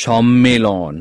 সম্মেলন